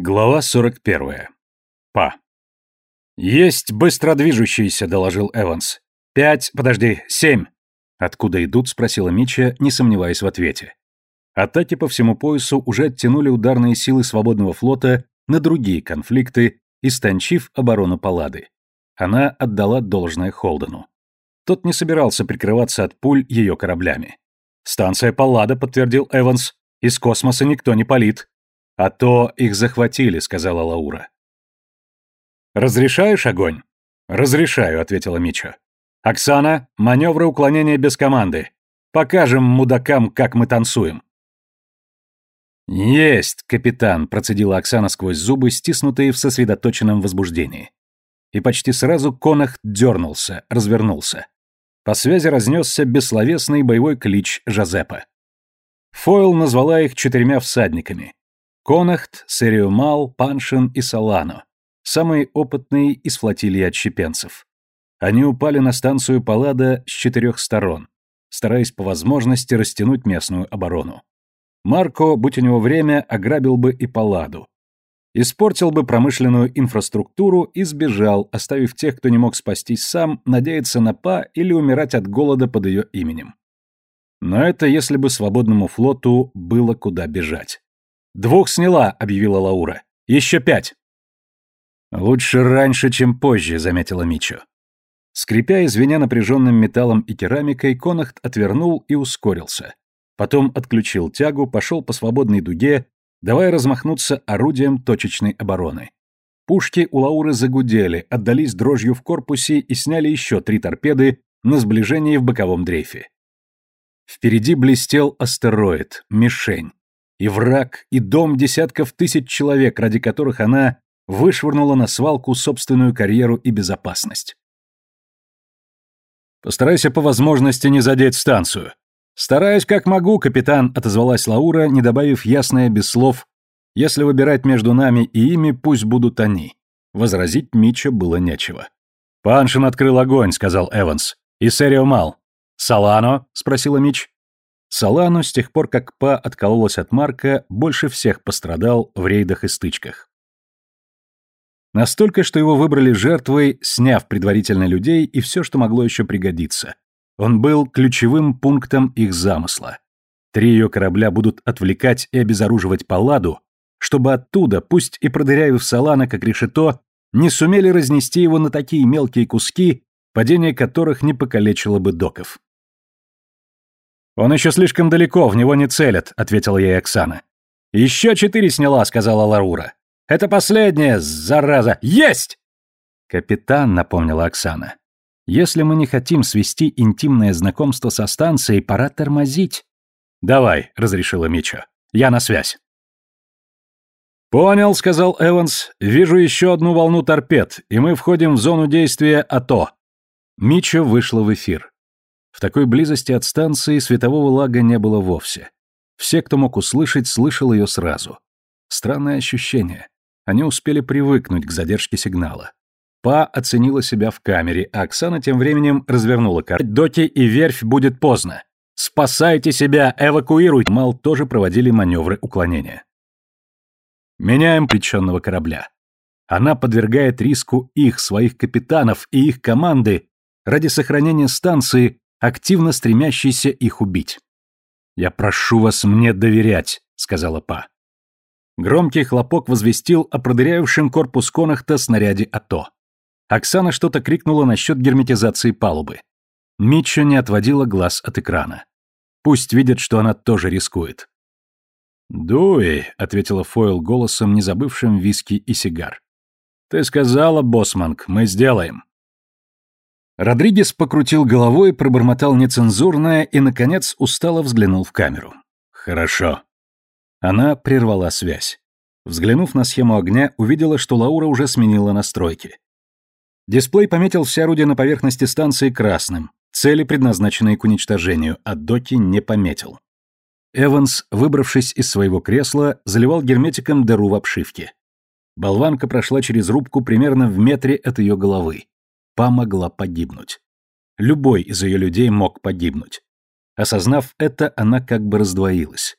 Глава 41. Па. «Есть быстро движущиеся», — доложил Эванс. «Пять, подожди, семь». «Откуда идут?» — спросила Мича, не сомневаясь в ответе. Атаки по всему поясу уже оттянули ударные силы свободного флота на другие конфликты, истончив оборону Паллады. Она отдала должное Холдену. Тот не собирался прикрываться от пуль ее кораблями. «Станция Паллада», — подтвердил Эванс. «Из космоса никто не палит. «А то их захватили», — сказала Лаура. «Разрешаешь огонь?» «Разрешаю», — ответила Мичо. «Оксана, маневры уклонения без команды. Покажем мудакам, как мы танцуем». «Есть, капитан», — процедила Оксана сквозь зубы, стиснутые в сосредоточенном возбуждении. И почти сразу Конах дернулся, развернулся. По связи разнесся бессловесный боевой клич Жозепа. Фойл назвала их четырьмя всадниками. Конахт, Сериумал, Паншин и Солано. Самые опытные из флотилии отщепенцев. Они упали на станцию Паллада с четырех сторон, стараясь по возможности растянуть местную оборону. Марко, будь у него время, ограбил бы и Палладу. Испортил бы промышленную инфраструктуру и сбежал, оставив тех, кто не мог спастись сам, надеяться на Па или умирать от голода под ее именем. Но это если бы свободному флоту было куда бежать. «Двух сняла», — объявила Лаура. «Еще пять». «Лучше раньше, чем позже», — заметила Мичо. Скрипя и напряженным металлом и керамикой, Конахт отвернул и ускорился. Потом отключил тягу, пошел по свободной дуге, давая размахнуться орудием точечной обороны. Пушки у Лауры загудели, отдались дрожью в корпусе и сняли еще три торпеды на сближении в боковом дрейфе. Впереди блестел астероид, мишень. И враг, и дом десятков тысяч человек, ради которых она вышвырнула на свалку собственную карьеру и безопасность. «Постарайся по возможности не задеть станцию». «Стараюсь как могу, капитан», — отозвалась Лаура, не добавив ясное без слов. «Если выбирать между нами и ими, пусть будут они». Возразить Митча было нечего. «Паншин открыл огонь», — сказал Эванс. «И Серио Мал». «Салано?» — спросила Мич. Салану, с тех пор как Па откололась от Марка, больше всех пострадал в рейдах и стычках. Настолько, что его выбрали жертвой, сняв предварительно людей и все, что могло еще пригодиться. Он был ключевым пунктом их замысла. Три ее корабля будут отвлекать и обезоруживать Палладу, чтобы оттуда, пусть и продырявив Салана как решето, не сумели разнести его на такие мелкие куски, падение которых не покалечило бы доков. «Он еще слишком далеко, в него не целят», — ответила ей Оксана. «Еще четыре сняла», — сказала Ларура. «Это последняя, зараза! Есть!» «Капитан», — напомнила Оксана. «Если мы не хотим свести интимное знакомство со станцией, пора тормозить». «Давай», — разрешила Мичо. «Я на связь». «Понял», — сказал Эванс. «Вижу еще одну волну торпед, и мы входим в зону действия АТО». Мичо вышла в эфир. В такой близости от станции светового лага не было вовсе. Все, кто мог услышать, слышал ее сразу. Странное ощущение. Они успели привыкнуть к задержке сигнала. Па оценила себя в камере, а Оксана тем временем развернула карту. «Доки и верфь будет поздно. Спасайте себя, эвакуируйте!» Мал тоже проводили маневры уклонения. Меняем приченного корабля. Она подвергает риску их, своих капитанов и их команды ради сохранения станции активно стремящийся их убить. «Я прошу вас мне доверять», — сказала Па. Громкий хлопок возвестил о продырявившем корпус Конахта снаряде АТО. Оксана что-то крикнула насчет герметизации палубы. Митча не отводила глаз от экрана. Пусть видят, что она тоже рискует. «Дуй», — ответила Фойл голосом, не забывшим виски и сигар. «Ты сказала, Босманг, мы сделаем». Родригес покрутил головой, пробормотал нецензурное и, наконец, устало взглянул в камеру. «Хорошо». Она прервала связь. Взглянув на схему огня, увидела, что Лаура уже сменила настройки. Дисплей пометил все орудия на поверхности станции красным, цели, предназначенные к уничтожению, а доки не пометил. Эванс, выбравшись из своего кресла, заливал герметиком дыру в обшивке. Болванка прошла через рубку примерно в метре от ее головы. Па могла погибнуть. Любой из ее людей мог погибнуть. Осознав это, она как бы раздвоилась.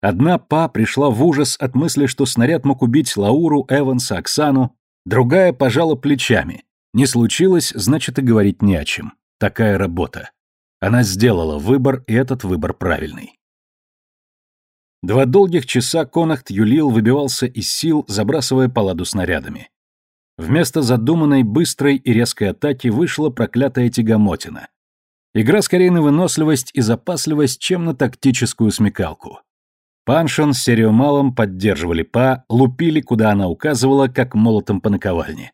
Одна Па пришла в ужас от мысли, что снаряд мог убить Лауру, Эванса, Оксану, другая пожала плечами. Не случилось, значит и говорить не о чем. Такая работа. Она сделала выбор, и этот выбор правильный. Два долгих часа Конахт юлил выбивался из сил, забрасывая паладу снарядами. Вместо задуманной быстрой и резкой атаки вышла проклятая тягомотина. Игра скорее на выносливость и запасливость, чем на тактическую смекалку. Паншин с Сериомалом поддерживали Па, лупили, куда она указывала, как молотом по наковальне.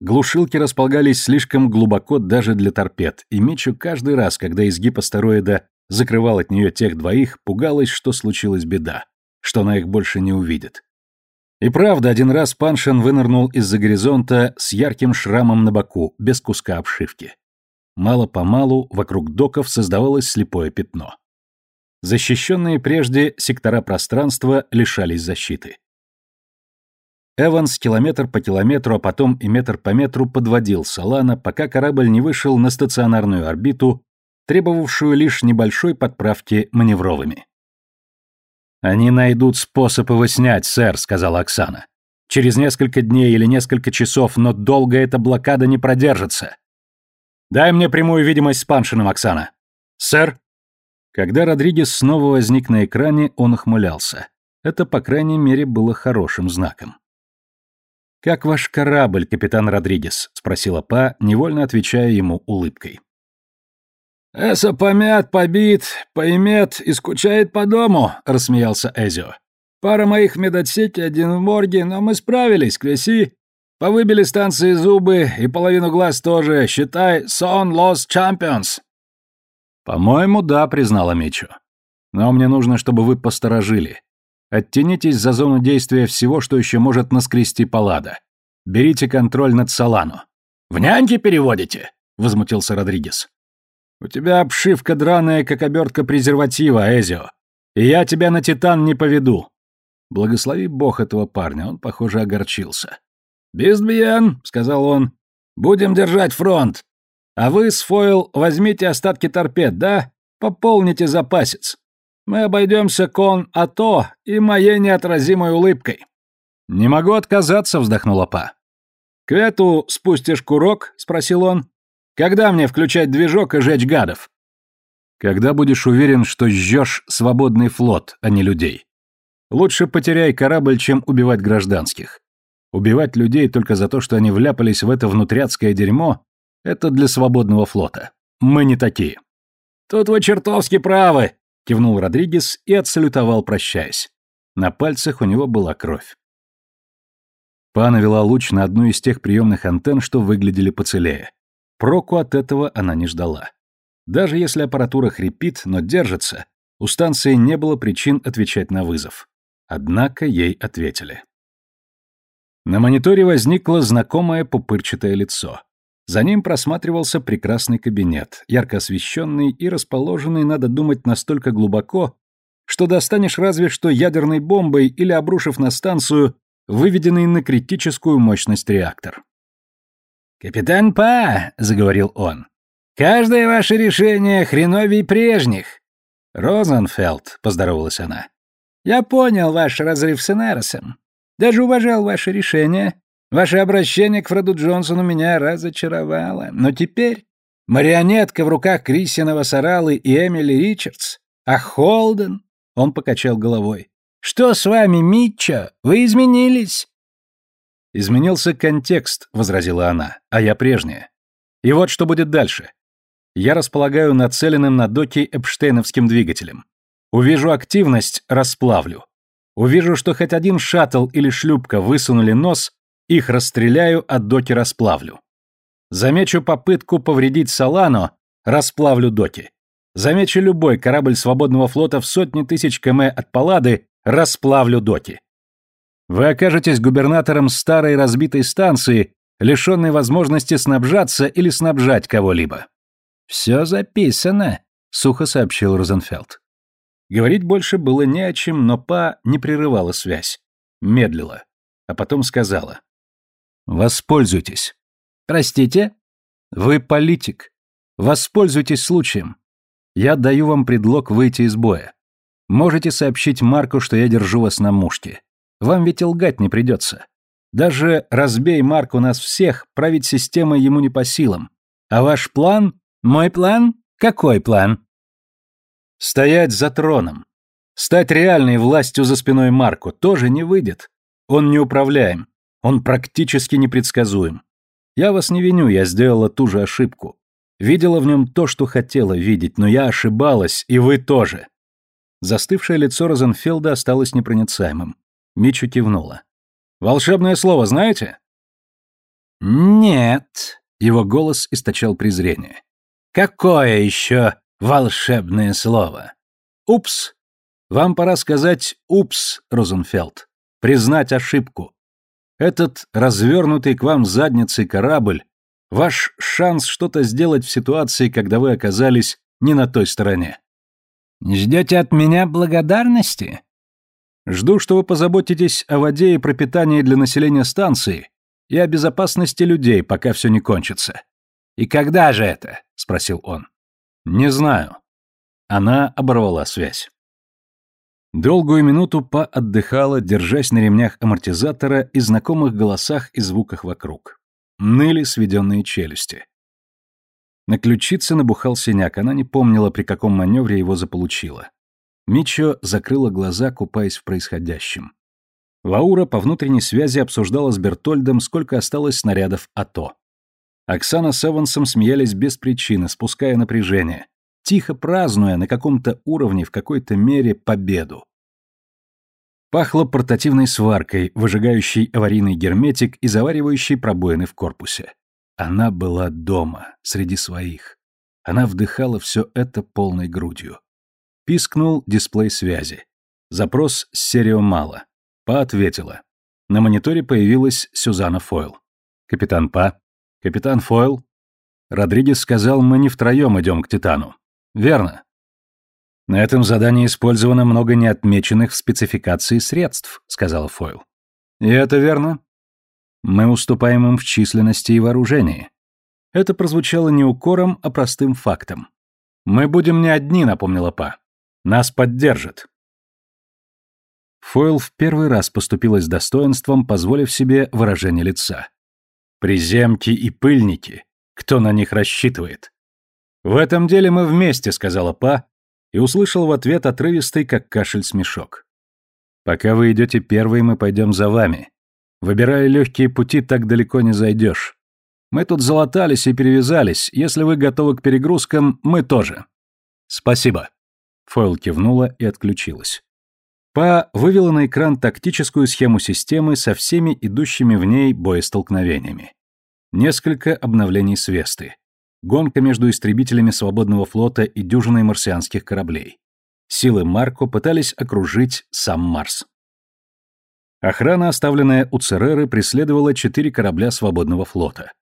Глушилки располагались слишком глубоко даже для торпед, и Мичу каждый раз, когда изгиб астероида закрывал от нее тех двоих, пугалась, что случилась беда, что она их больше не увидит. И правда, один раз Паншин вынырнул из-за горизонта с ярким шрамом на боку, без куска обшивки. Мало-помалу вокруг доков создавалось слепое пятно. Защищенные прежде сектора пространства лишались защиты. Эванс километр по километру, а потом и метр по метру подводил Солана, пока корабль не вышел на стационарную орбиту требовавшую лишь небольшой подправки маневровыми. «Они найдут способ его снять, сэр», — сказала Оксана. «Через несколько дней или несколько часов, но долго эта блокада не продержится. Дай мне прямую видимость с Паншином, Оксана». «Сэр?» Когда Родригес снова возник на экране, он охмылялся. Это, по крайней мере, было хорошим знаком. «Как ваш корабль, капитан Родригес?» — спросила Па, невольно отвечая ему улыбкой. «Эса помят, побит, поимет и скучает по дому», — рассмеялся Эзио. «Пара моих в медотсеке, один в морге, но мы справились, Квеси. Повыбили станции зубы и половину глаз тоже. Считай, сон лос чемпионс». «По-моему, да», — признала Мичо. «Но мне нужно, чтобы вы посторожили. Оттянитесь за зону действия всего, что еще может наскрести палада. Берите контроль над Солану». «В няньки переводите?» — возмутился Родригес. «У тебя обшивка драная, как обертка презерватива, Эзио. И я тебя на Титан не поведу». Благослови бог этого парня, он, похоже, огорчился. «Бистбиен», — сказал он, — «будем держать фронт. А вы с Фойл возьмите остатки торпед, да? Пополните запасец. Мы обойдемся кон АТО и моей неотразимой улыбкой». «Не могу отказаться», — вздохнула Па. «К эту спустишь курок?» — спросил он. Когда мне включать движок и жечь гадов? Когда будешь уверен, что жжешь свободный флот, а не людей. Лучше потеряй корабль, чем убивать гражданских. Убивать людей только за то, что они вляпались в это внутрядское дерьмо, это для свободного флота. Мы не такие. Тут вы чертовски правы, кивнул Родригес и отсалютовал, прощаясь. На пальцах у него была кровь. Пана вела луч на одну из тех приемных антенн, что выглядели поцелее. Проку от этого она не ждала. Даже если аппаратура хрипит, но держится, у станции не было причин отвечать на вызов. Однако ей ответили. На мониторе возникло знакомое пупырчатое лицо. За ним просматривался прекрасный кабинет, ярко освещенный и расположенный, надо думать, настолько глубоко, что достанешь разве что ядерной бомбой или обрушив на станцию выведенный на критическую мощность реактор. «Капитан Па», — заговорил он, — «каждое ваше решение хреновей прежних». «Розенфелд», — поздоровалась она. «Я понял ваш разрыв с Энеросом. Даже уважал ваше решение. Ваше обращение к Фреду Джонсону меня разочаровало. Но теперь марионетка в руках Крисина Саралы и Эмили Ричардс. А Холден?» — он покачал головой. «Что с вами, Митча? Вы изменились. «Изменился контекст», — возразила она, — «а я прежняя. И вот что будет дальше. Я располагаю нацеленным на доки Эпштейновским двигателем. Увижу активность — расплавлю. Увижу, что хоть один шаттл или шлюпка высунули нос, их расстреляю, а доки расплавлю. Замечу попытку повредить Солано, расплавлю доки. Замечу любой корабль свободного флота в сотни тысяч км от Паллады, расплавлю доки. Вы окажетесь губернатором старой разбитой станции, лишенной возможности снабжаться или снабжать кого-либо. «Все записано», — сухо сообщил Розенфелд. Говорить больше было не о чем, но Па не прерывала связь. Медлила. А потом сказала. «Воспользуйтесь». «Простите?» «Вы политик. Воспользуйтесь случаем. Я даю вам предлог выйти из боя. Можете сообщить Марку, что я держу вас на мушке. Вам ведь лгать не придется. Даже разбей Марку нас всех, править системой ему не по силам. А ваш план? Мой план? Какой план? Стоять за троном. Стать реальной властью за спиной Марку тоже не выйдет. Он неуправляем. Он практически непредсказуем. Я вас не виню, я сделала ту же ошибку. Видела в нем то, что хотела видеть, но я ошибалась, и вы тоже. Застывшее лицо Розенфелда осталось непроницаемым. Мичу кивнула. «Волшебное слово знаете?» «Нет», — его голос источал презрение. «Какое еще волшебное слово?» «Упс! Вам пора сказать «упс», Розенфелд. Признать ошибку. Этот развернутый к вам задницей корабль — ваш шанс что-то сделать в ситуации, когда вы оказались не на той стороне. Ждете от меня благодарности? Жду, что вы позаботитесь о воде и пропитании для населения станции и о безопасности людей, пока все не кончится. И когда же это? спросил он. Не знаю. Она оборвала связь. Долгую минуту Па отдыхала, держась на ремнях амортизатора и знакомых голосах и звуках вокруг. Ныли сведенные челюсти. На ключице набухал синяк, она не помнила, при каком маневре его заполучила. Мичо закрыла глаза, купаясь в происходящем. Лаура по внутренней связи обсуждала с Бертольдом, сколько осталось снарядов АТО. Оксана с Эвансом смеялись без причины, спуская напряжение, тихо празднуя на каком-то уровне, в какой-то мере, победу. Пахло портативной сваркой, выжигающей аварийный герметик и заваривающей пробоины в корпусе. Она была дома, среди своих. Она вдыхала все это полной грудью. Пискнул дисплей связи. Запрос с серио мало. Па ответила. На мониторе появилась Сюзанна Фойл. «Капитан Па?» «Капитан Фойл?» Родригес сказал, мы не втроем идем к Титану. «Верно». «На этом задании использовано много неотмеченных в спецификации средств», — сказала Фойл. «И это верно?» Мы уступаем им в численности и вооружении. Это прозвучало не укором, а простым фактом. Мы будем не одни, напомнила Па. Нас поддержат. Фойл в первый раз поступила с достоинством, позволив себе выражение лица. Приземки и пыльники. Кто на них рассчитывает? В этом деле мы вместе, сказала Па, и услышал в ответ отрывистый, как кашель, смешок. Пока вы идете первые, мы пойдем за вами. Выбирая легкие пути, так далеко не зайдешь. Мы тут залатались и перевязались. Если вы готовы к перегрузкам, мы тоже. Спасибо. Фойл кивнула и отключилась. Па вывела на экран тактическую схему системы со всеми идущими в ней боестолкновениями. Несколько обновлений Свесты. Гонка между истребителями свободного флота и дюжиной марсианских кораблей. Силы Марко пытались окружить сам Марс. Охрана, оставленная у Цереры, преследовала четыре корабля свободного флота.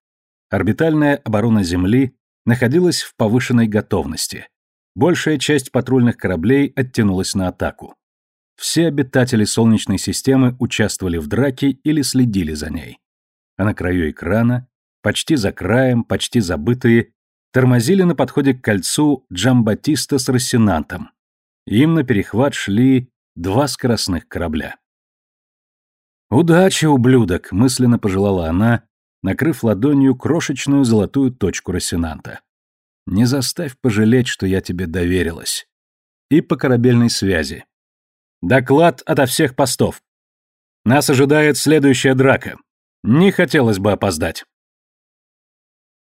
Орбитальная оборона Земли находилась в повышенной готовности. Большая часть патрульных кораблей оттянулась на атаку. Все обитатели Солнечной системы участвовали в драке или следили за ней. А на краю экрана, почти за краем, почти забытые, тормозили на подходе к кольцу Джамбатиста с Рассенантом. Им на перехват шли два скоростных корабля. «Удачи, ублюдок!» — мысленно пожелала она, накрыв ладонью крошечную золотую точку Рассенанта. «Не заставь пожалеть, что я тебе доверилась». И по корабельной связи. «Доклад ото всех постов. Нас ожидает следующая драка. Не хотелось бы опоздать».